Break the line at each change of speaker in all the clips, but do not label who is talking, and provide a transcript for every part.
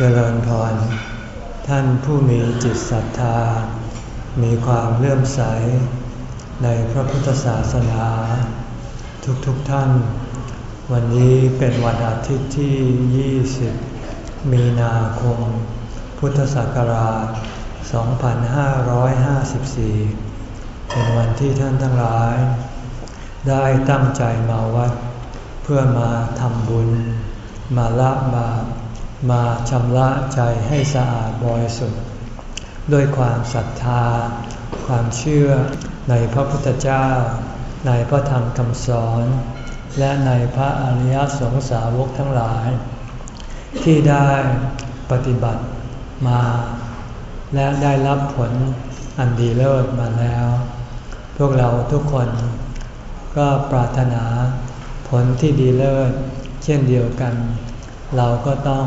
เจริญพร ท่านผู้มีจิตศรัทธา มีความเลื่อมใส ในพระพุทธศาสนา ทุกๆทท่าน วันนี้เป็นวันอาทิตย์ที่ 20 มีนาคม พุทธศักราช 2554 เป็นวันที่ท่านทั้งหลาย ได้ตั้งใจมาวัด เพื่อมาทำบุญ มาละบาป มาชำระใจให้สะอาดบริสุทธิ์ ด้วยความศรัทธา ความเชื่อในพระพุทธเจ้า ในพระธรรมคำสอน และในพระอริยสงสาวกทั้งหลาย ที่ได้ปฏิบัติมา และได้รับผลอันดีเลิศมาแล้ว พวกเราทุกคนก็ปรารถนาผลที่ดีเลิศเช่นเดียวกัน เราก็ต้อง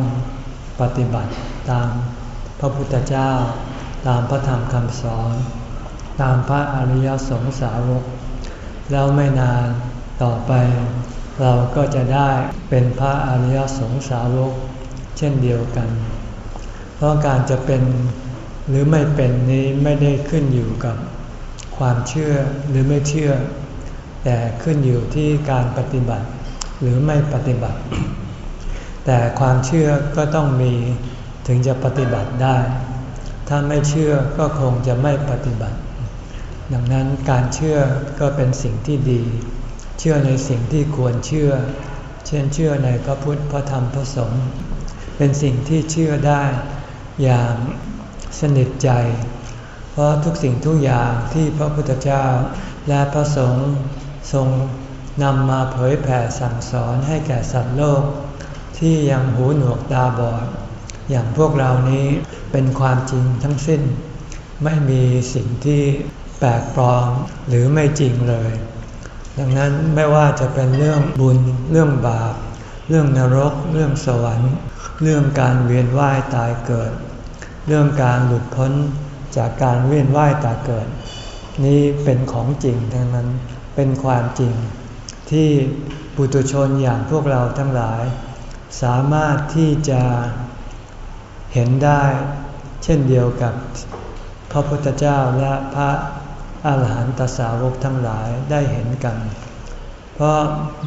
ปฏิบัติตามพระพุทธเจ้า ตามพระธรรมคำสอน ตามพระอริยสงสาวก แล้วไม่นานต่อไป เราก็จะได้เป็นพระอริยสงสาวก เช่นเดียวกัน เพราะการจะเป็นหรือไม่เป็นนี้ไม่ได้ขึ้นอยู่กับความเชื่อหรือไม่เชื่อ แต่ขึ้นอยู่ที่การปฏิบัติหรือไม่ปฏิบัติ แต่ความเชื่อก็ต้องมีถึงจะปฏิบัติได้ ถ้าไม่เชื่อก็คงจะไม่ปฏิบัติ ดังนั้นการเชื่อก็เป็นสิ่งที่ดี เชื่อในสิ่งที่ควรเชื่อ เช่นเชื่อในพระพุทธพระธรรมพระสงฆ์ เป็นสิ่งที่เชื่อได้อย่างสนิทใจ เพราะทุกสิ่งทุกอย่างที่พระพุทธเจ้าและพระสงฆ์ทรงนำมาเผยแผ่สั่งสอนให้แก่สัตว์โลก ที่ยังหูหนวกตาบอด อย่างพวกเรานี้เป็นความจริงทั้งสิ้น ไม่มีสิ่งที่แปลกปลอมหรือไม่จริงเลย ดังนั้นไม่ว่าจะเป็นเรื่องบุญ เรื่องบาป เรื่องนรก เรื่องสวรรค์ เรื่องการเวียนว่ายตายเกิด เรื่องการหลุดพ้นจากการเวียนว่ายตายเกิด นี้เป็นของจริงทั้งนั้นเป็นความจริงที่ปุถุชนอย่างพวกเราทั้งหลาย สามารถที่จะเห็นได้เช่นเดียวกับพระพุทธเจ้าและพระอาหารหันตสาวกทั้งหลายได้เห็นกัน เพราะ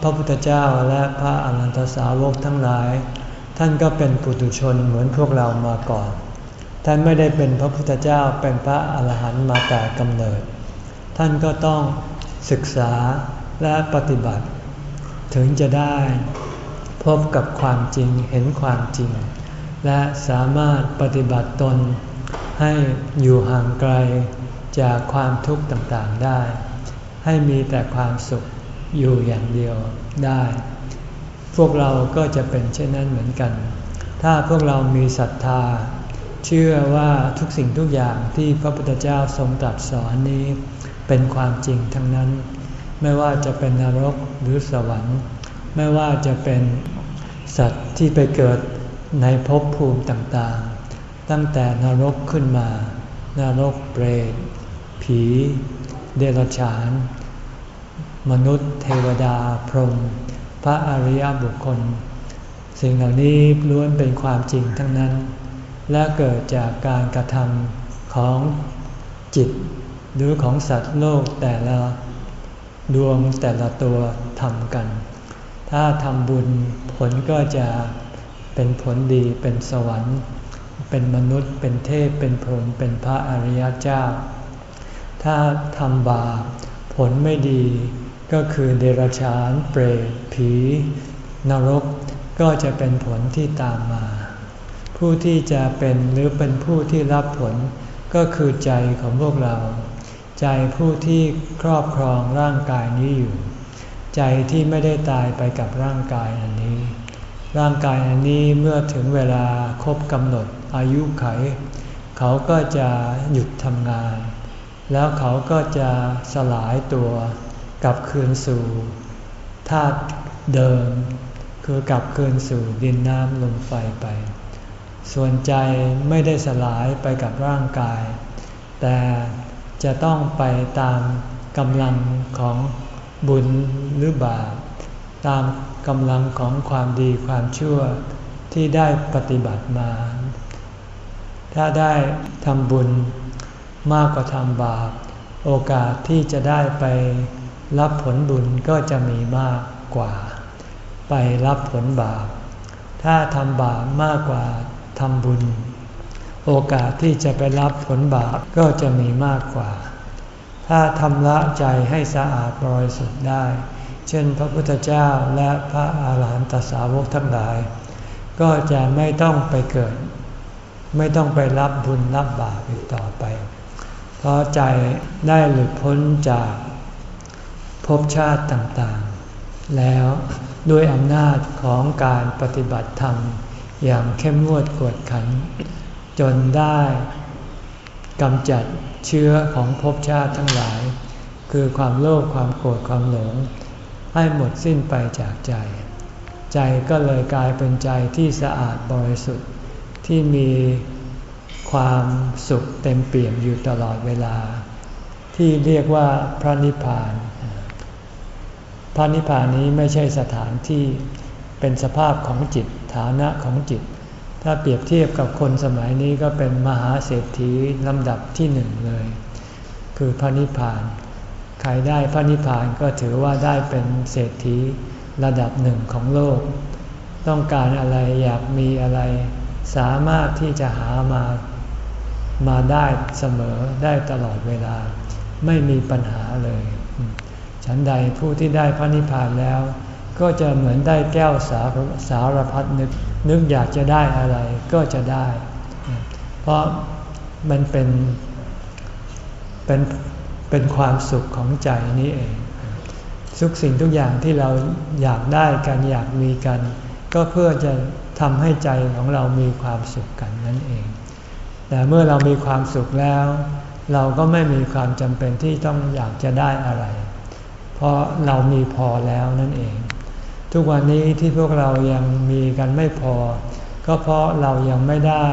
พระพุทธเจ้าและพระอาหารหันตสาวกทั้งหลาย ท่านก็เป็นปุถุชนเหมือนพวกเรามาก่อน ท่านไม่ได้เป็นพระพุทธเจ้าเป็นพระอาหารหันต์มาแต่กำเนิด ท่านก็ต้องศึกษาและปฏิบัติ ถึงจะได้ พบกับความจริงเห็นความจริง และสามารถปฏิบัติตนให้อยู่ห่างไกลจากความทุกข์ต่างๆได้ ให้มีแต่ความสุขอยู่อย่างเดียวได้ พวกเราก็จะเป็นเช่นนั้นเหมือนกัน ถ้าพวกเรามีศรัทธา เชื่อว่าทุกสิ่งทุกอย่างที่พระพุทธเจ้าทรงตรัสสอนนี้เป็นความจริงทั้งนั้น ไม่ว่าจะเป็นนรกหรือสวรรค์ ไม่ว่าจะเป็น สัตว์ที่ไปเกิดในภพภูมิต่างๆ ตั้งแต่นรกขึ้นมา นรกเปรต ผี เดรัจฉาน มนุษย์ เทวดา พรหม พระอริยบุคคล สิ่งเหล่านี้ล้วนเป็นความจริงทั้งนั้น และเกิดจากการกระทำของจิต หรือของสัตว์โลกแต่ละดวงแต่ละตัวทำกัน ถ้าทำบุญผลก็จะเป็นผลดีเป็นสวรรค์ เป็นมนุษย์เป็นเทพเป็นพรหมเป็นพระอริยเจ้า ถ้าทำบาปผลไม่ดีก็คือเดรัจฉานเปรตผี นรกก็จะเป็นผลที่ตามมา ผู้ที่จะเป็นหรือเป็นผู้ที่รับผลก็คือใจของพวกเรา ใจผู้ที่ครอบครองร่างกายนี้อยู่ ใจที่ไม่ได้ตายไปกับร่างกายอันนี้ ร่างกายอันนี้เมื่อถึงเวลาครบกำหนดอายุไข เขาก็จะหยุดทำงาน แล้วเขาก็จะสลายตัวกลับคืนสู่ธาตุเดิม คือกลับคืนสู่ดินน้ำลมไฟไป ส่วนใจไม่ได้สลายไปกับร่างกาย แต่จะต้องไปตามกำลังของ บุญหรือบาปตามกำลังของความดีความชั่วที่ได้ปฏิบัติมา ถ้าได้ทำบุญมากกว่าทำบาป โอกาสที่จะได้ไปรับผลบุญก็จะมีมากกว่า ไปรับผลบาป ถ้าทำบาปมากกว่าทำบุญ โอกาสที่จะไปรับผลบาปก็จะมีมากกว่า ถ้าทำละใจให้สะอาดบริสุทธิ์ได้ เช่นพระพุทธเจ้าและพระอาหารหันตสาวกทั้งหลาย ก็จะไม่ต้องไปเกิด ไม่ต้องไปรับบุญรับบาปอีกต่อไป เพราะใจได้หลุดพ้นจากภพชาติต่างๆ แล้วด้วยอำนาจของการปฏิบัติธรรมอย่างเข้มงวดกวดขัน จนได้ กำจัดเชื้อของภพชาติทั้งหลาย คือความโลภความโกรธความหลง ให้หมดสิ้นไปจากใจ ใจก็เลยกลายเป็นใจที่สะอาดบริสุทธิ์ที่มีความสุขเต็มเปี่ยมอยู่ตลอดเวลา ที่เรียกว่าพระนิพพาน พระนิพพานนี้ไม่ใช่สถานที่เป็นสภาพของจิตฐานะของจิต ถ้าเปรียบเทียบกับคนสมัยนี้ก็เป็นมหาเศรษฐีลำดับที่หนึ่งเลย คือพระนิพพาน ใครได้พระนิพพานก็ถือว่าได้เป็นเศรษฐีระดับหนึ่งของโลก ต้องการอะไรอยากมีอะไร สามารถที่จะหามา มาได้เสมอได้ตลอดเวลา ไม่มีปัญหาเลย ฉันใดผู้ที่ได้พระนิพพานแล้ว ก็จะเหมือนได้แก้วสารสารพัดนึก นึกอยากจะได้อะไรก็จะได้ เพราะมันเป็นเป็นเป็นความสุขของใจนี้เอง ทุกสิ่งทุกอย่างที่เราอยากได้กันอยากมีกัน ก็เพื่อจะทำให้ใจของเรามีความสุขกันนั่นเอง แต่เมื่อเรามีความสุขแล้ว เราก็ไม่มีความจำเป็นที่ต้องอยากจะได้อะไร เพราะเรามีพอแล้วนั่นเอง ทุกวันนี้ที่พวกเรายังมีกันไม่พอ ก็เพราะเรายังไม่ได้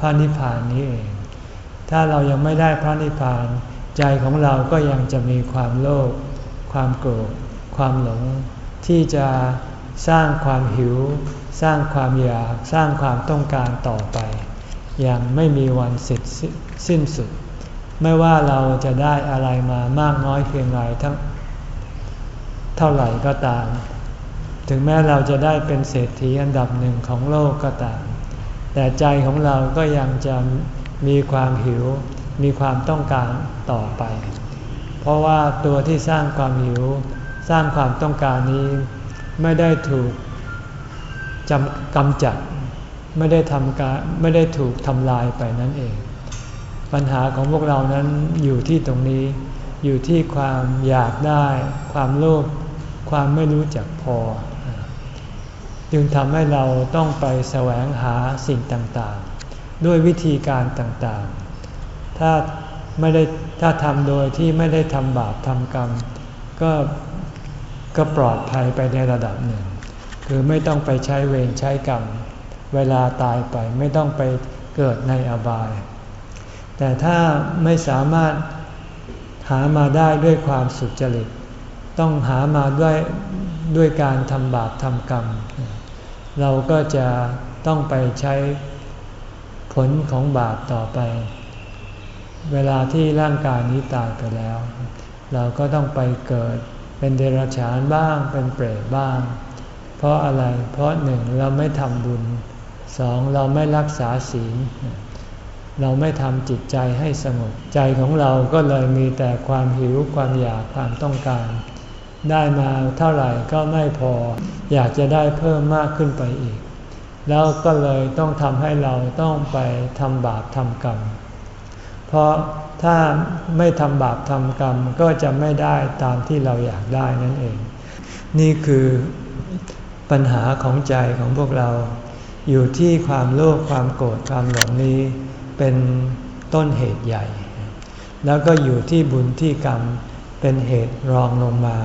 พระนิพพานนี้เอง ถ้าเรายังไม่ได้พระนิพพาน ใจของเราก็ยังจะมีความโลภความโกรธความหลง ที่จะสร้างความหิว สร้างความอยากสร้างความต้องการต่อไปอย่างไม่มีวันสิทธิ์สิ้นสุด ไม่ว่าเราจะได้อะไรมามากน้อยเพียงไรทั้งเท่าไหร่ก็ตาม ถึงแม้เราจะได้เป็นเศรษฐีอันดับหนึ่งของโลกก็ตาม แต่ใจของเราก็ยังจะมีความหิว มีความต้องการต่อไป เพราะว่าตัวที่สร้างความหิว สร้างความต้องการนี้ ไม่ได้ถูกจำกำจัด ไม่ได้ทำการไม่ได้ถูกทำลายไปนั่นเอง ปัญหาของพวกเรานั้นอยู่ที่ตรงนี้ อยู่ที่ความอยากได้ ความโลภความไม่รู้จักพอ จึงทำให้เราต้องไปแสวงหาสิ่งต่างๆ ด้วยวิธีการต่างๆ ถ้าไม่ได้ถ้าทำโดยที่ไม่ได้ทำบาปทำกรรม ก็ก็ปลอดภัยไปในระดับหนึ่ง คือไม่ต้องไปใช้เวรใช้กรรม เวลาตายไปไม่ต้องไปเกิดในอบาย แต่ถ้าไม่สามารถหามาได้ด้วยความสุจริต ต้องหามาด้วยด้วยการทำบาปทำกรรม เราก็จะต้องไปใช้ผลของบาปต่อไป เวลาที่ร่างกายนี้ตายไปแล้ว เราก็ต้องไปเกิดเป็นเดรัจฉานบ้างเป็นเปรตบ้าง เพราะอะไรเพราะหนึ่งเราไม่ทำบุญสองเราไม่รักษาศีลเราไม่ทำจิตใจให้สงบใจของเราก็เลยมีแต่ความหิวความอยากความต้องการ ได้มาเท่าไหร่ก็ไม่พอ อยากจะได้เพิ่มมากขึ้นไปอีก แล้วก็เลยต้องทำให้เราต้องไปทำบาปทำกรรม เพราะถ้าไม่ทำบาปทำกรรมก็จะไม่ได้ตามที่เราอยากได้นั่นเอง นี่คือปัญหาของใจของพวกเรา อยู่ที่ความโลภความโกรธความหลงนี้เป็นต้นเหตุใหญ่ แล้วก็อยู่ที่บุญที่กรรม เป็นเหตุรองลงมา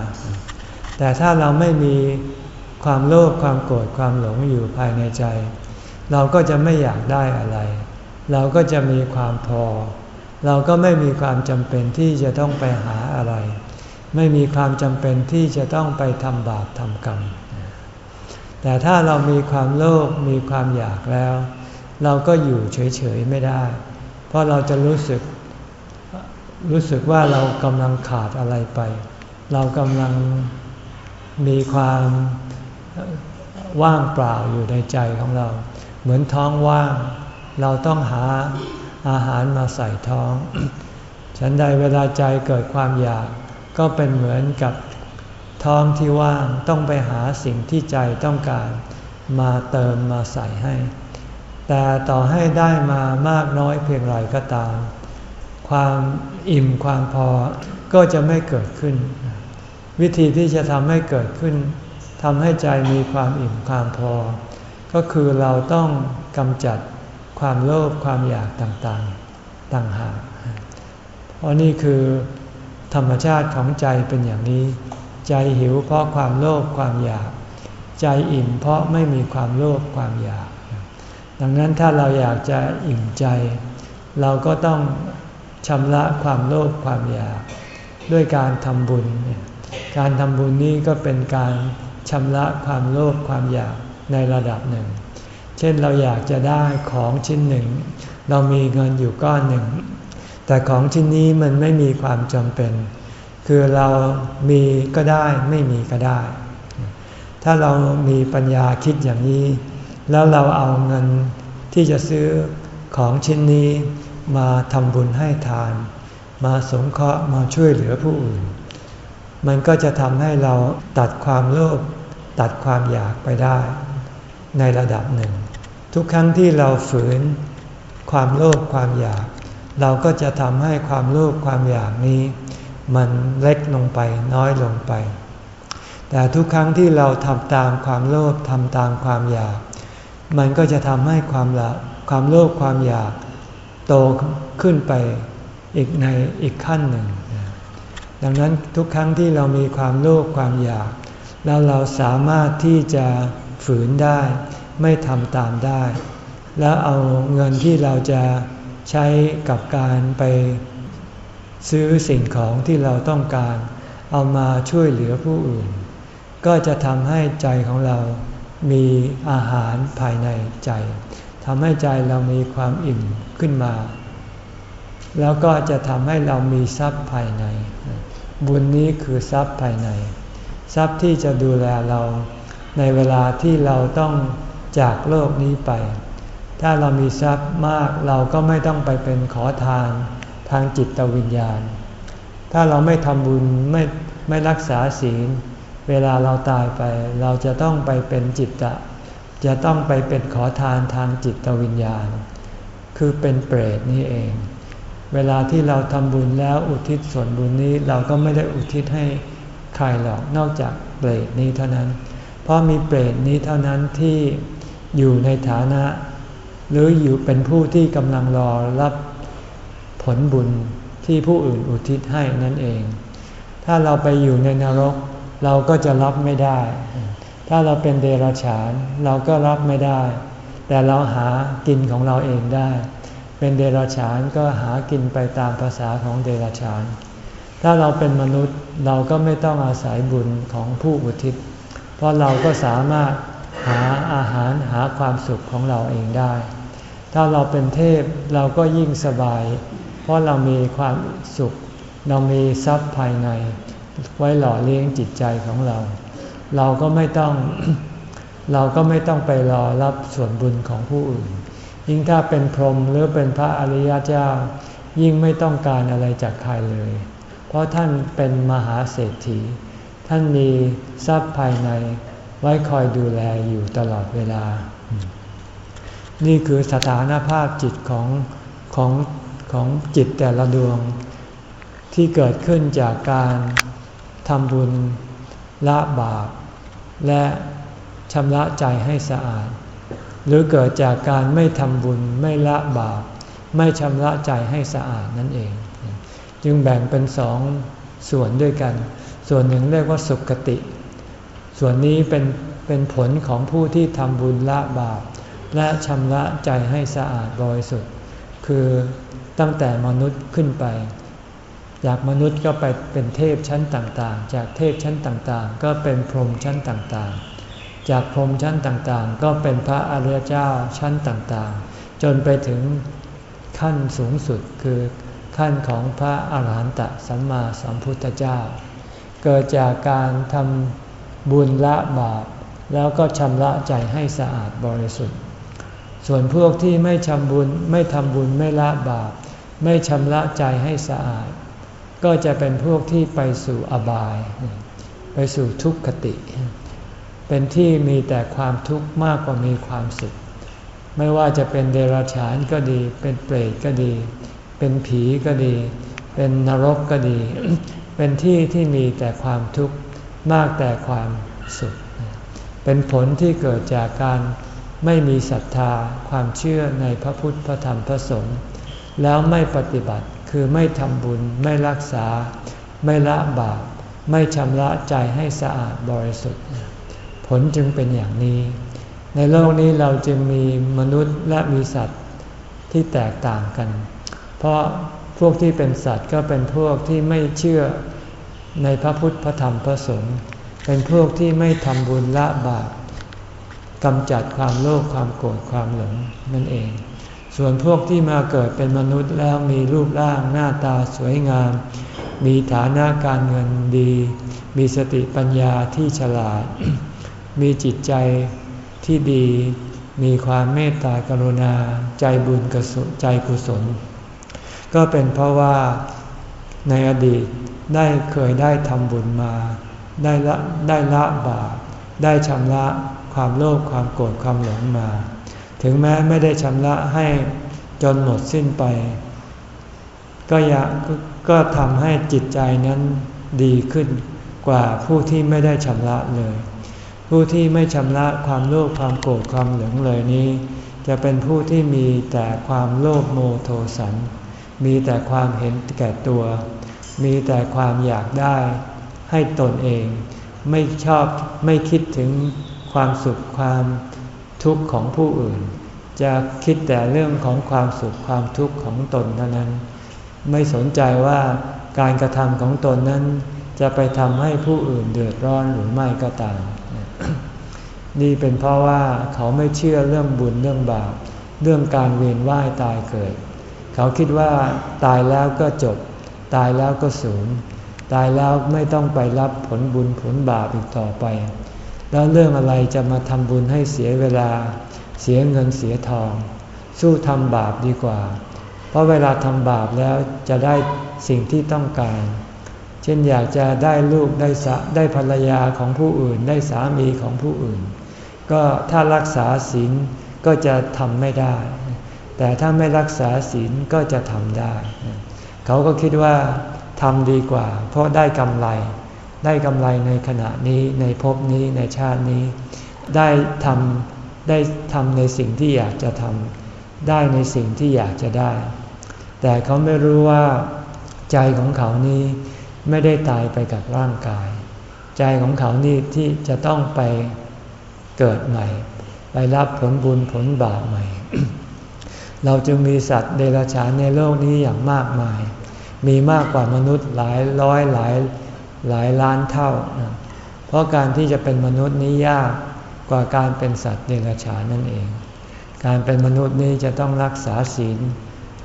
แต่ถ้าเราไม่มีความโลภความโกรธความหลงอยู่ภายในใจ เราก็จะไม่อยากได้อะไร เราก็จะมีความพอ เราก็ไม่มีความจำเป็นที่จะต้องไปหาอะไร ไม่มีความจำเป็นที่จะต้องไปทำบาปทำกรรม แต่ถ้าเรามีความโลภมีความอยากแล้ว เราก็อยู่เฉยๆไม่ได้ เพราะเราจะรู้สึก รู้สึกว่าเรากำลังขาดอะไรไป เรากำลังมีความว่างเปล่าอยู่ในใจของเรา เหมือนท้องว่าง เราต้องหาอาหารมาใส่ท้อง ฉันใดเวลาใจเกิดความอยาก ก็เป็นเหมือนกับท้องที่ว่างต้องไปหาสิ่งที่ใจต้องการ มาเติมมาใส่ให้ แต่ต่อให้ได้มามากน้อยเพียงไรก็ตาม ความอิ่มความพอก็จะไม่เกิดขึ้น วิธีที่จะทำให้เกิดขึ้นทำให้ใจมีความอิ่มความพอ ก็คือเราต้องกำจัดความโลภความอยากต่างๆต่างหากเพราะนี่คือธรรมชาติของใจเป็นอย่างนี้ ใจหิวเพราะความโลภความอยาก ใจอิ่มเพราะไม่มีความโลภความอยาก ดังนั้นถ้าเราอยากจะอิ่มใจ เราก็ต้อง ชำระความโลภความอยากด้วยการทำบุญ การทำบุญนี้ก็เป็นการชำระความโลภความอยากในระดับหนึ่ง เช่นเราอยากจะได้ของชิ้นหนึ่ง เรามีเงินอยู่ก้อนหนึ่ง แต่ของชิ้นนี้มันไม่มีความจำเป็น คือเรามีก็ได้ไม่มีก็ได้ ถ้าเรามีปัญญาคิดอย่างนี้ แล้วเราเอาเงินที่จะซื้อของชิ้นนี้ มาทำบุญให้ทาน มาสงเคราะห์มาช่วยเหลือผู้อื่น มันก็จะทำให้เราตัดความโลภตัดความอยากไปได้ ในระดับหนึ่ง ทุกครั้งที่เราฝืนความโลภความอยาก เราก็จะทำให้ความโลภความอยากนี้ มันเล็กลงไปน้อยลงไป แต่ทุกครั้งที่เราทำตามความโลภทำตามความอยาก มันก็จะทำให้ความละความโลภความอยาก โตขึ้นไปอีกในอีกขั้นหนึ่ง ดังนั้นทุกครั้งที่เรามีความโลภความอยาก แล้วเราสามารถที่จะฝืนได้ ไม่ทำตามได้ แล้วเอาเงินที่เราจะใช้กับการไปซื้อสิ่งของที่เราต้องการ เอามาช่วยเหลือผู้อื่น ก็จะทำให้ใจของเรามีอาหารภายในใจ ทำให้ใจเรามีความอิ่มขึ้นมา แล้วก็จะทำให้เรามีทรัพย์ภายใน บุญนี้คือทรัพย์ภายใน ทรัพย์ที่จะดูแลเราในเวลาที่เราต้องจากโลกนี้ไป ถ้าเรามีทรัพย์มากเราก็ไม่ต้องไปเป็นขอทานทางจิตวิญญาณ ถ้าเราไม่ทำบุญไม่ไม่รักษาศีล เวลาเราตายไป เราจะต้องไปเป็นจิตตะ จะต้องไปเป็นขอทานทางจิตวิญญาณ คือเป็นเปรตนี่เอง เวลาที่เราทำบุญแล้วอุทิศส่วนบุญนี้เราก็ไม่ได้อุทิศให้ใครหรอกนอกจากเปรตนี้เท่านั้น เพราะมีเปรตนี้เท่านั้นที่อยู่ในฐานะ หรืออยู่เป็นผู้ที่กำลังรอรับผลบุญที่ผู้อื่นอุทิศให้นั่นเอง ถ้าเราไปอยู่ในนรกเราก็จะรับไม่ได้ ถ้าเราเป็นเดรัจฉานเราก็รับไม่ได้ แต่เราหากินของเราเองได้ เป็นเดรัจฉานก็หากินไปตามภาษาของเดรัจฉาน ถ้าเราเป็นมนุษย์เราก็ไม่ต้องอาศัยบุญของผู้อุทิศ เพราะเราก็สามารถหาอาหารหาความสุขของเราเองได้ ถ้าเราเป็นเทพเราก็ยิ่งสบาย เพราะเรามีความสุข เรามีทรัพย์ภายใน ไว้หล่อเลี้ยงจิตใจของเรา เราก็ไม่ต้องเราก็ไม่ต้องไปรอรับส่วนบุญของผู้อื่น ยิ่งถ้าเป็นพรหมหรือเป็นพระอริยเจ้า ยิ่งไม่ต้องการอะไรจากใครเลย เพราะท่านเป็นมหาเศรษฐี ท่านมีทรัพย์ภายในไว้คอยดูแลอยู่ตลอดเวลา นี่คือสถานภาพจิตของของของจิตแต่ละดวง ที่เกิดขึ้นจากการทำบุญละบาป และชำระใจให้สะอาด หรือเกิดจากการไม่ทำบุญไม่ละบาป ไม่ชำระใจให้สะอาดนั่นเอง จึงแบ่งเป็นสองส่วนด้วยกัน ส่วนหนึ่งเรียกว่าสุขติ ส่วนนี้เป็นเป็นผลของผู้ที่ทำบุญละบาป และชำระใจให้สะอาดบริสุทธิ์ คือตั้งแต่มนุษย์ขึ้นไป จากมนุษย์ก็ไปเป็นเทพชั้นต่างๆ จากเทพชั้นต่างๆ ก็เป็นพรหมชั้นต่างๆ จากพรหมชั้นต่างๆ ก็เป็นพระอริยเจ้าชั้นต่างๆ จนไปถึงขั้นสูงสุดคือขั้นของพระอาหารหันตสัมมาสัมพุทธเจ้า เกิดจากการทำบุญละบาปแล้วก็ชำระใจให้สะอาดบริสุทธิ์ ส่วนพวกที่ไม่ทำบุญไม่ทำบุญไม่ละบาป ไม่ชำระใจให้สะอาด ก็จะเป็นพวกที่ไปสู่อบาย ไปสู่ทุกขติ เป็นที่มีแต่ความทุกข์มากกว่ามีความสุข ไม่ว่าจะเป็นเดรัจฉานก็ดี เป็นเปรตก็ดี เป็นผีก็ดี เป็นนรกก็ดี เป็นที่ที่มีแต่ความทุกข์มากแต่ความสุข เป็นผลที่เกิดจากการไม่มีศรัทธาความเชื่อในพระพุทธพระธรรมพระสงฆ์แล้วไม่ปฏิบัติ คือไม่ทำบุญไม่รักษา ไม่ละบาปไม่ชำระใจให้สะอาดบริสุทธิ์ ผลจึงเป็นอย่างนี้ ในโลกนี้เราจึงมีมนุษย์และมีสัตว์ที่แตกต่างกัน เพราะพวกที่เป็นสัตว์ก็เป็นพวกที่ไม่เชื่อในพระพุทธพระธรรมพระสงฆ์เป็นพวกที่ไม่ทำบุญละบาปกำจัดความโลภความโกรธความหลงนั่นเอง ส่วนพวกที่มาเกิดเป็นมนุษย์แล้วมีรูปร่างหน้าตาสวยงาม มีฐานะการเงินดี มีสติปัญญาที่ฉลาด มีจิตใจที่ดี มีความเมตตากรุณา ใจบุญกศใจกุศล ก็เป็นเพราะว่าในอดีตได้เคยได้ทำบุญมา ได้ละได้ละบาปได้ชำระความโลภความโกรธความหลงมา ถึงแม้ไม่ได้ชำระให้จนหมดสิ้นไป ก็ยากก็ทำให้จิตใจนั้นดีขึ้นกว่าผู้ที่ไม่ได้ชำระเลย ผู้ที่ไม่ชำระความโลภความโกรธความหลงเลยนี้ จะเป็นผู้ที่มีแต่ความโลภโมโทสัน มีแต่ความเห็นแก่ตัว มีแต่ความอยากได้ให้ตนเอง ไม่ชอบไม่คิดถึงความสุขความ ทุกข์ของผู้อื่น จะคิดแต่เรื่องของความสุขความทุกข์ของตนเท่านั้น ไม่สนใจว่าการกระทำของตนนั้น จะไปทำให้ผู้อื่นเดือดร้อนหรือไม่ก็ตาม นี่เป็นเพราะว่าเขาไม่เชื่อเรื่องบุญเรื่องบาปเรื่องการเวียนว่ายตายเกิด เขาคิดว่าตายแล้วก็จบ ตายแล้วก็สูญตายแล้วไม่ต้องไปรับผลบุญผลบาปอีกต่อไป แล้วเรื่องอะไรจะมาทำบุญให้เสียเวลา เสียเงินเสียทอง สู้ทำบาปดีกว่า เพราะเวลาทำบาปแล้วจะได้สิ่งที่ต้องการ เช่นอยากจะได้ลูกได้สะได้ภรรยาของผู้อื่น ได้สามีของผู้อื่น ก็ถ้ารักษาศีลก็จะทำไม่ได้ แต่ถ้าไม่รักษาศีลก็จะทำได้ เขาก็คิดว่าทำดีกว่า เพราะได้กำไร ได้กำไรในขณะนี้ในภพนี้ในชาตินี้ ได้ทำได้ทำในสิ่งที่อยากจะทำได้ในสิ่งที่อยากจะได้ แต่เขาไม่รู้ว่าใจของเขานี้ไม่ได้ตายไปกับร่างกาย ใจของเขานี่ที่จะต้องไปเกิดใหม่ ไปรับผลบุญผลบาปใหม่ เราจึงมีสัตว์เดรัจฉานในโลกนี้อย่างมากมาย มีมากกว่ามนุษย์หลายร้อยหลาย หลายล้านเท่า เพราะการที่จะเป็นมนุษย์นี้ยากกว่าการเป็นสัตว์เดรัจฉานนั่นเอง การเป็นมนุษย์นี้จะต้องรักษาศีล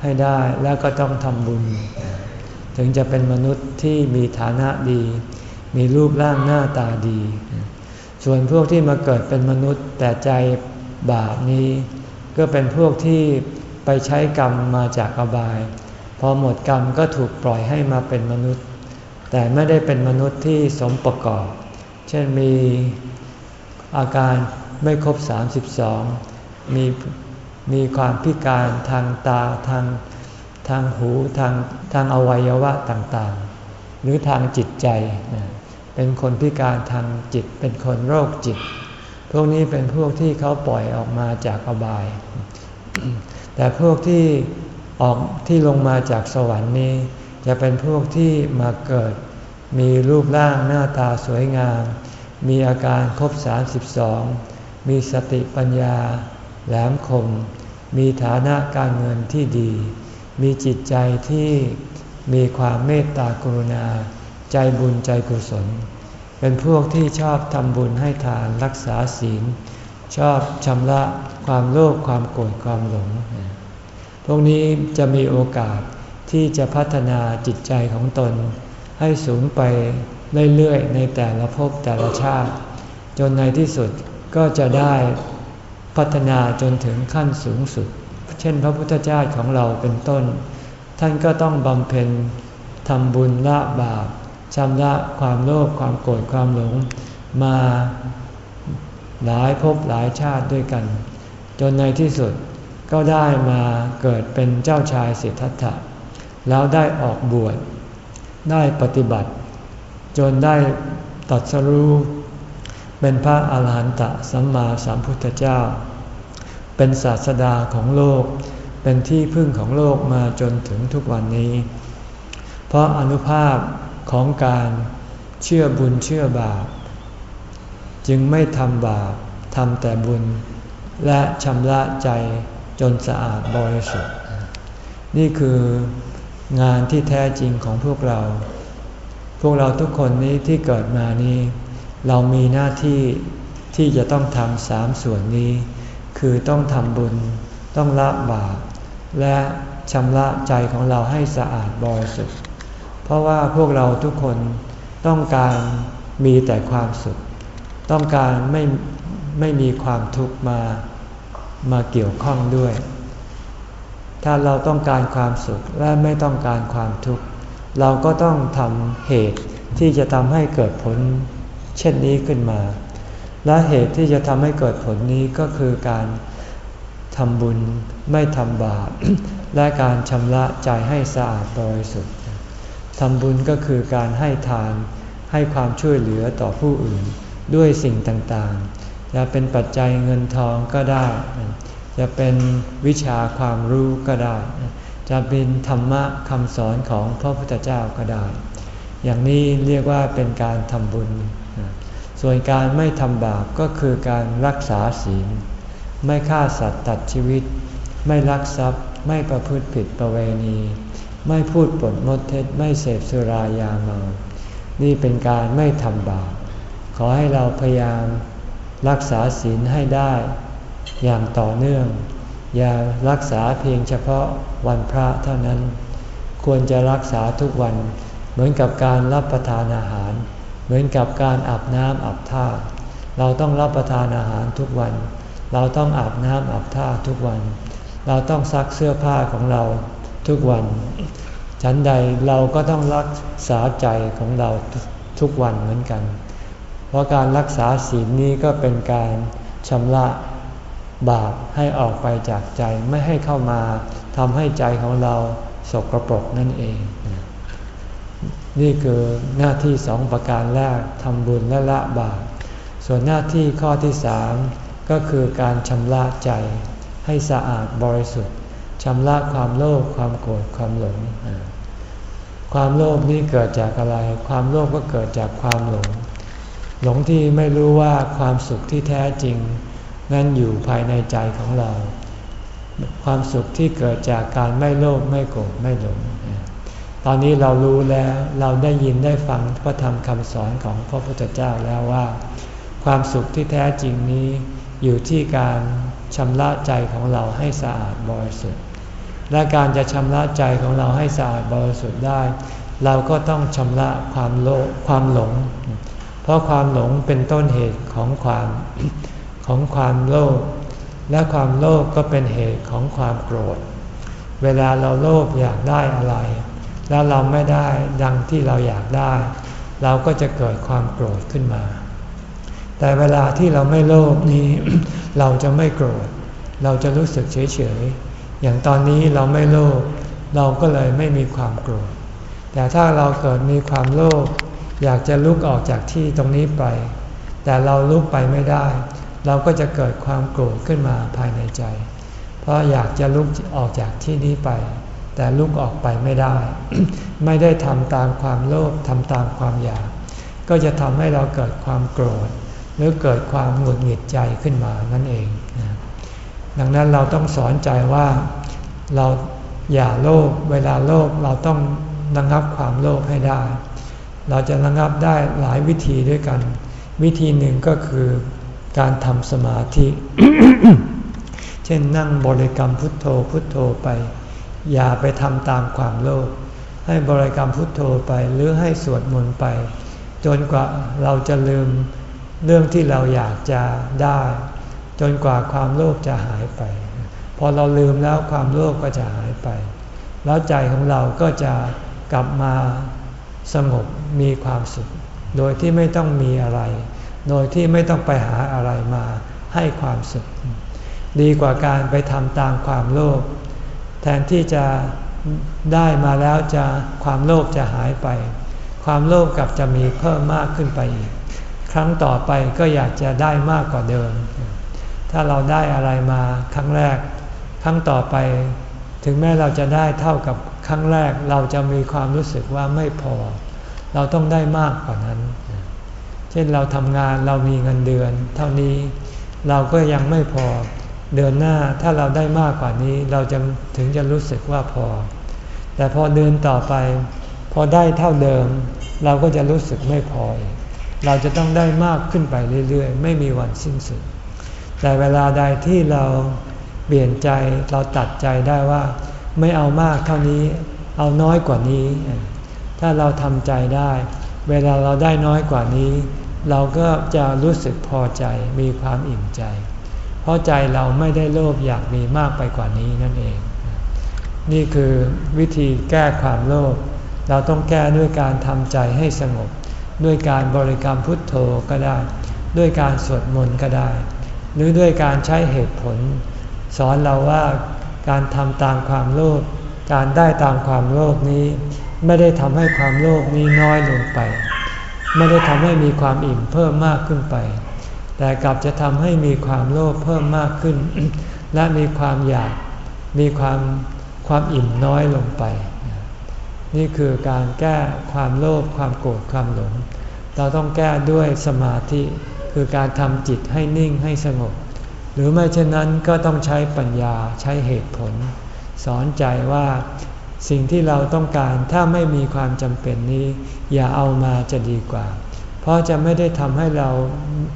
ให้ได้แล้วก็ต้องทำบุญ ถึงจะเป็นมนุษย์ที่มีฐานะดี มีรูปร่างหน้าตาดี ส่วนพวกที่มาเกิดเป็นมนุษย์แต่ใจบาปนี้ ก็เป็นพวกที่ไปใช้กรรมมาจากอบาย พอหมดกรรมก็ถูกปล่อยให้มาเป็นมนุษย์ แต่ไม่ได้เป็นมนุษย์ที่สมประกอบ เช่นมีอาการไม่ครบ 32 มีมีความพิการทางตาทางทางหูทางทางอวัยวะต่างๆ หรือทางจิตใจ เป็นคนพิการทางจิต เป็นคนโรคจิต พวกนี้เป็นพวกที่เขาปล่อยออกมาจากอบาย แต่พวกที่ออกที่ลงมาจากสวรรค์นี้ จะเป็นพวกที่มาเกิด มีรูปร่างหน้าตาสวยงาม มีอาการครบ 32 มีสติปัญญา แหลมคม มีฐานะการเงินที่ดี มีจิตใจที่มีความเมตตากรุณา ใจบุญใจกุศล เป็นพวกที่ชอบทำบุญให้ทานรักษาศีล ชอบชำระความโลภความโกรธความหลง พวกนี้จะมีโอกาส ที่จะพัฒนาจิตใจของตน ให้สูงไปเรื่อยๆในแต่ละภพแต่ละชาติ จนในที่สุดก็จะได้พัฒนาจนถึงขั้นสูงสุด เช่นพระพุทธเจ้าของเราเป็นต้น ท่านก็ต้องบำเพ็ญทำบุญละบาปชำระความโลภความโกรธความหลงมาหลายภพหลายชาติด้วยกัน จนในที่สุดก็ได้มาเกิดเป็นเจ้าชายสิทธัตถะ แล้วได้ออกบวชได้ปฏิบัติ จนได้ตัดสรู้เป็นพระอาหารหันตสัมมาสัมพุทธเจ้า เป็นศาสดาของโลก เป็นที่พึ่งของโลกมาจนถึงทุกวันนี้ เพราะอนุภาพของการเชื่อบุญเชื่อบาป จึงไม่ทำบาปทำแต่บุญ และชำระใจจนสะอาดบริสุทธิ์ นี่คือ งานที่แท้จริงของพวกเรา พวกเราทุกคนนี้ที่เกิดมานี้ เรามีหน้าที่ที่จะต้องทำสามส่วนนี้ คือต้องทำบุญ ต้องละบาป และชำระใจของเราให้สะอาดบริสุทธิ์ เพราะว่าพวกเราทุกคนต้องการมีแต่ความสุข ต้องการไม่ไม่มีความทุกข์มามาเกี่ยวข้องด้วย ถ้าเราต้องการความสุขและไม่ต้องการความทุกข์ เราก็ต้องทำเหตุที่จะทำให้เกิดผลเช่นนี้ขึ้นมา และเหตุที่จะทำให้เกิดผลนี้ก็คือการทำบุญไม่ทำบาป และการชำระใจให้สะอาดบริสุทธิ์ทำบุญก็คือการให้ทานให้ความช่วยเหลือต่อผู้อื่นด้วยสิ่งต่างๆจะเป็นปัจจัยเงินทองก็ได้ จะเป็นวิชาความรู้ก็ได้ จะเป็นธรรมะคำสอนของพระพุทธเจ้าก็ได้ อย่างนี้เรียกว่าเป็นการทำบุญ ส่วนการไม่ทำบาปก็คือการรักษาศีล ไม่ฆ่าสัตว์ตัดชีวิต ไม่ลักทรัพย์ ไม่ประพฤติผิดประเวณี ไม่พูดปดมดเท็จ ไม่เสพสุรายาเมา นี่เป็นการไม่ทำบาป ขอให้เราพยายามรักษาศีลให้ได้ อย่างต่อเนื่อง อย่ารักษาเพียงเฉพาะวันพระเท่านั้น ควรจะรักษาทุกวัน เหมือนกับการรับประทานอาหาร เหมือนกับการอาบน้ำอาบท่า เราต้องรับประทานอาหารทุกวัน เราต้องอาบน้ำอาบท่าทุกวัน เราต้องซักเสื้อผ้าของเราทุกวัน ฉันใดเราก็ต้องรักษาใจของเราทุกวันเหมือนกัน เพราะการรักษาศีลนี้ก็เป็นการชำระ บาปให้ออกไปจากใจไม่ให้เข้ามาทำให้ใจของเราสกรปรกนั่นเอง นี่คือหน้าที่สองประการแรกทำบุญและละบาปส่วนหน้าที่ข้อที่สามก็คือการชำระใจให้สะอาดบริสุทธิ์ชำระความโลภความโกรธความหลง ความโลภนี่เกิดจากอะไร ความโลภก็เกิดจากความหลง หลงที่ไม่รู้ว่าความสุขที่แท้จริง นั้นอยู่ภายในใจของเรา ความสุขที่เกิดจากการไม่โลภไม่โกรธไม่หลงตอนนี้เรารู้แล้วเราได้ยินได้ฟังพระธรรมคำสอนของพระพุทธเจ้าแล้วว่า ความสุขที่แท้จริงนี้อยู่ที่การชำระใจของเราให้สะอาดบริสุทธิ์ และการจะชำระใจของเราให้สะอาดบริสุทธิ์ได้ เราก็ต้องชำระความโลภความหลง เพราะความหลงเป็นต้นเหตุของความ ของความโลภและความโลภกก็เป็นเหตุของความโกรธ เวลาเราโลภอยากได้อะไร แล้วเราไม่ได้ดังที่เราอยากได้ เราก็จะเกิดความโกรธขึ้นมา แต่เวลาที่เราไม่โลภนี้ เราจะไม่โกรธ เราจะรู้สึกเฉยๆอย่างตอนนี้เราไม่โลภเราก็เลยไม่มีความโกรธ แต่ถ้าเราเกิดมีความโลภอยากจะลุกออกจากที่ตรงนี้ไป แต่เราลุกไปไม่ได้ เราก็จะเกิดความโกรธขึ้นมาภายในใจ เพราะอยากจะลุกออกจากที่นี้ไป แต่ลุกออกไปไม่ได้ ไม่ได้ทำตามความโลภทำตามความอยาก ก็จะทำให้เราเกิดความโกรธ หรือเกิดความหงุดหงิดใจขึ้นมานั่นเอง ดังนั้นเราต้องสอนใจว่าเราอย่าโลภเวลาโลภเราต้องระงับความโลภให้ได้ เราจะระงับได้หลายวิธีด้วยกัน วิธีหนึ่งก็คือ การทำสมาธิ เช่นนั่งบริกรรมพุทโธพุทโธไป อย่าไปทำตามความโลภให้บริกรรมพุทโธไปหรือให้สวดมนต์ไป จนกว่าเราจะลืมเรื่องที่เราอยากจะได้ จนกว่าความโลภจะหายไป พอเราลืมแล้วความโลภก็จะหายไป แล้วใจของเราก็จะกลับมาสงบมีความสุข โดยที่ไม่ต้องมีอะไร โดยที่ไม่ต้องไปหาอะไรมาให้ความสุข ดีกว่าการไปทำตามความโลภแทนที่จะได้มาแล้วจะความโลภจะหายไป ความโลภกับจะมีเพิ่มมากขึ้นไปอีก ครั้งต่อไปก็อยากจะได้มากกว่าเดิม ถ้าเราได้อะไรมาครั้งแรก ครั้งต่อไป ถึงแม้เราจะได้เท่ากับครั้งแรก เราจะมีความรู้สึกว่าไม่พอ เราต้องได้มากกว่านั้น เช่นเราทำงานเรามีเงินเดือน เท่านี้เราก็ยังไม่พอ เดือนหน้าถ้าเราได้มากกว่านี้เราจะถึงจะรู้สึกว่าพอ แต่พอเดินต่อไป พอได้เท่าเดิม เราก็จะรู้สึกไม่พอ เราจะต้องได้มากขึ้นไปเรื่อยๆ ไม่มีวันสิ้นสุด แต่เวลาใดที่เราเปลี่ยนใจเราตัดใจได้ว่า ไม่เอามากเท่านี้ เอาน้อยกว่านี้ ถ้าเราทำใจได้ เวลาเราได้น้อยกว่านี้ เราก็จะรู้สึกพอใจมีความอิ่มใจ เพราะใจเราไม่ได้โลภอยากมีมากไปกว่านี้นั่นเอง นี่คือวิธีแก้ความโลภเราต้องแก้ด้วยการทำใจให้สงบ ด้วยการบริกรรมพุทโธก็ได้ ด้วยการสวดมนต์ก็ได้ หรือด้วยการใช้เหตุผล สอนเราว่าการทำตามความโลภการได้ตามความโลภนี้ ไม่ได้ทำให้ความโลภนี้น้อยลงไป ไม่ได้ทำให้มีความอิ่มเพิ่มมากขึ้นไป แต่กลับจะทำให้มีความโลภเพิ่มมากขึ้น และมีความอยากมีความความอิ่มน้อยลงไป นี่คือการแก้ความโลภความโกรธความหลง เราต้องแก้ด้วยสมาธิคือการทำจิตให้นิ่งให้สงบ หรือไม่เช่นนั้นก็ต้องใช้ปัญญาใช้เหตุผล สอนใจว่า สิ่งที่เราต้องการถ้าไม่มีความจำเป็นนี้ อย่าเอามาจะดีกว่า เพราะจะไม่ได้ทำให้เรา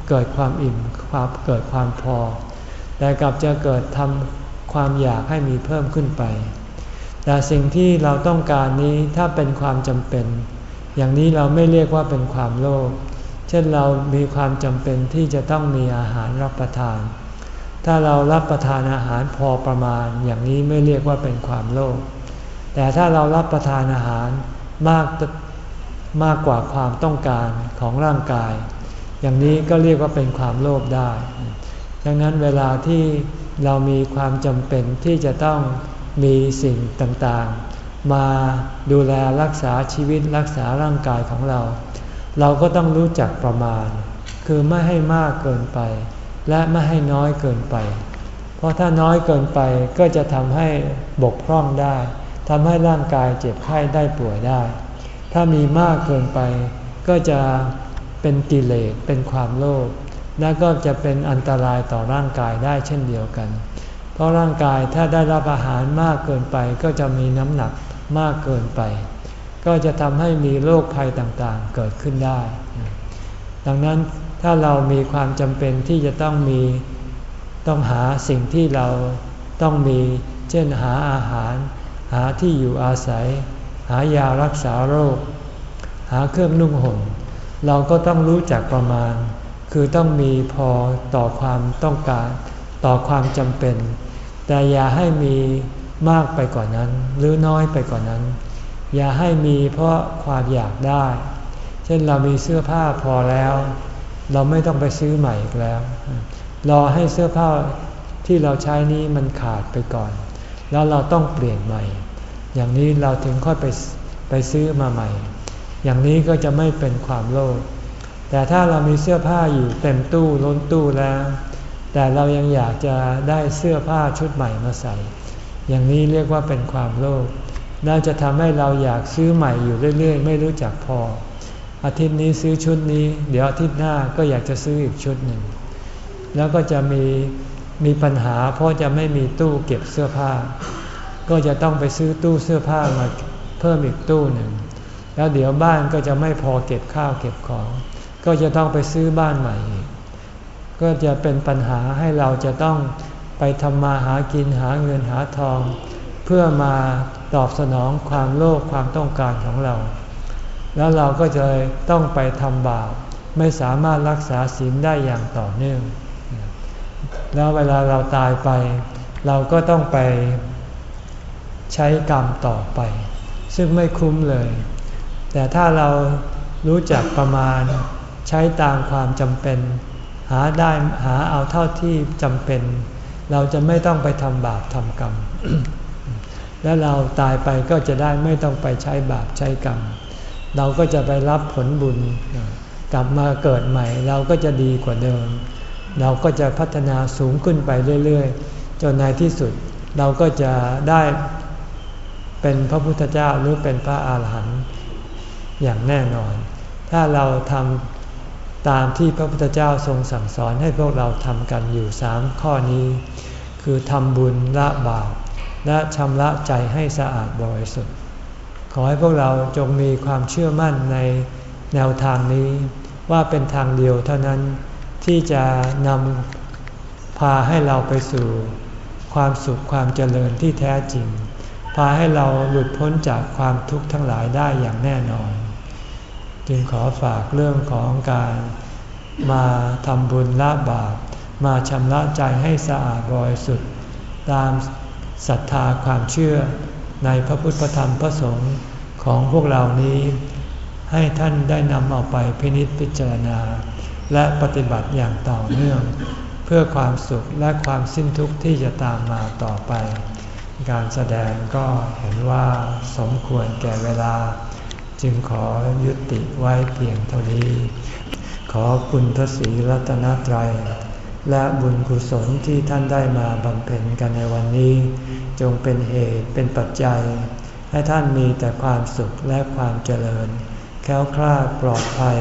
เกิดความอิ่มความเกิดความพอ แต่กลับจะเกิดทำความอยากให้มีเพิ่มขึ้นไป แต่สิ่งที่เราต้องการนี้ถ้าเป็นความจำเป็น อย่างนี้เราไม่เรียกว่าเป็นความโลภเช่นเรามีความจำเป็นที่จะต้องมีอาหารรับประทาน ถ้าเรารับประทานอาหารพอประมาณ อย่างนี้ไม่เรียกว่าเป็นความโลภ แต่ถ้าเรารับประทานอาหารมากมากกว่าความต้องการของร่างกาย อย่างนี้ก็เรียกว่าเป็นความโลภได้ ดังนั้นเวลาที่เรามีความจำเป็นที่จะต้องมีสิ่งต่างๆ มาดูแลรักษาชีวิตรักษาร่างกายของเรา เราก็ต้องรู้จักประมาณ คือไม่ให้มากเกินไป และไม่ให้น้อยเกินไป เพราะถ้าน้อยเกินไปก็จะทำให้บกพร่องได้ ทำให้ร่างกายเจ็บไข้ได้ป่วยได้ ถ้ามีมากเกินไป ก็จะเป็นกิเลสเป็นความโลภและก็จะเป็นอันตรายต่อร่างกายได้เช่นเดียวกัน เพราะร่างกายถ้าได้รับอาหารมากเกินไป ก็จะมีน้ำหนักมากเกินไป ก็จะทำให้มีโรคภัยต่างๆเกิดขึ้นได้ ดังนั้นถ้าเรามีความจำเป็นที่จะต้องมีต้องหาสิ่งที่เราต้องมี เช่นหาอาหาร หาที่อยู่อาศัย หายารักษาโรค หาเครื่องนุ่งห่มเราก็ต้องรู้จักประมาณ คือต้องมีพอต่อความต้องการ ต่อความจำเป็น แต่อย่าให้มีมากไปกว่านั้น หรือน้อยไปกว่านั้น อย่าให้มีเพราะความอยากได้ เช่นเรามีเสื้อผ้าพอแล้ว เราไม่ต้องไปซื้อใหม่อีกแล้ว รอให้เสื้อผ้าที่เราใช้นี้มันขาดไปก่อน แล้วเราต้องเปลี่ยนใหม่ อย่างนี้เราถึงค่อยไปไปซื้อมาใหม่ อย่างนี้ก็จะไม่เป็นความโลภแต่ถ้าเรามีเสื้อผ้าอยู่เต็มตู้ล้นตู้แล้ว แต่เรายังอยากจะได้เสื้อผ้าชุดใหม่มาใส่ อย่างนี้เรียกว่าเป็นความโลภน่าจะทำให้เราอยากซื้อใหม่อยู่เรื่อย ๆ ไม่รู้จักพอ อาทิตย์นี้ซื้อชุดนี้ เดี๋ยวอาทิตย์หน้าก็อยากจะซื้ออีกชุดหนึ่ง แล้วก็จะมี มีปัญหาเพราะจะไม่มีตู้เก็บเสื้อผ้า ก็จะต้องไปซื้อตู้เสื้อผ้ามาเพิ่มอีกตู้หนึ่ง แล้วเดี๋ยวบ้านก็จะไม่พอเก็บข้าวเก็บของ ก็จะต้องไปซื้อบ้านใหม่อีก ก็จะเป็นปัญหาให้เราจะต้องไปทำมาหากินหาเงินหาทอง เพื่อมาตอบสนองความโลภความต้องการของเรา แล้วเราก็จะต้องไปทำบาปไม่สามารถรักษาศีลได้อย่างต่อเนื่อง แล้วเวลาเราตายไป เราก็ต้องไปใช้กรรมต่อไป ซึ่งไม่คุ้มเลย แต่ถ้าเรารู้จักประมาณใช้ตามความจำเป็น หาได้หาเอาเท่าที่จำเป็น เราจะไม่ต้องไปทำบาปทำกรรม แล้วเราตายไปก็จะได้ไม่ต้องไปใช้บาปใช้กรรม เราก็จะไปรับผลบุญ กลับมาเกิดใหม่เราก็จะดีกว่าเดิม เราก็จะพัฒนาสูงขึ้นไปเรื่อยๆ จนในที่สุดเราก็จะได้เป็นพระพุทธเจ้าหรือเป็นพระอาหารหันต์อย่างแน่นอน ถ้าเราทำตามที่พระพุทธเจ้าทรงสั่งสอนให้พวกเราทำกันอยู่สามข้อนี้ คือทำบุญละบาปและชำระใจให้สะอาดบริสุทธิ์ ขอให้พวกเราจงมีความเชื่อมั่นในแนวทางนี้ว่าเป็นทางเดียวเท่านั้น ที่จะนำพาให้เราไปสู่ความสุขความเจริญที่แท้จริง พาให้เราหลุดพ้นจากความทุกข์ทั้งหลายได้อย่างแน่นอน จึงขอฝากเรื่องของการมาทำบุญละบาปมาชำระใจให้สะอาดบริสุทธิ์ตามศรัทธาความเชื่อในพระพุทธธรรมพระสงฆ์ของพวกเรานี้ ให้ท่านได้นำเอาไปพินิจพิจารณา และปฏิบัติอย่างต่อเนื่อง เพื่อความสุขและความสิ้นทุกข์ที่จะตามมาต่อไป การแสดงก็เห็นว่าสมควรแก่เวลา จึงขอยุติไว้เพียงเท่านี้ ขอคุณทศีรัตนตรัยและบุญกุศลที่ท่านได้มาบำเพ็ญกันในวันนี้ จงเป็นเหตุเป็นปัจจัย ให้ท่านมีแต่ความสุขและความเจริญ แค้วคลาดปลอดภัย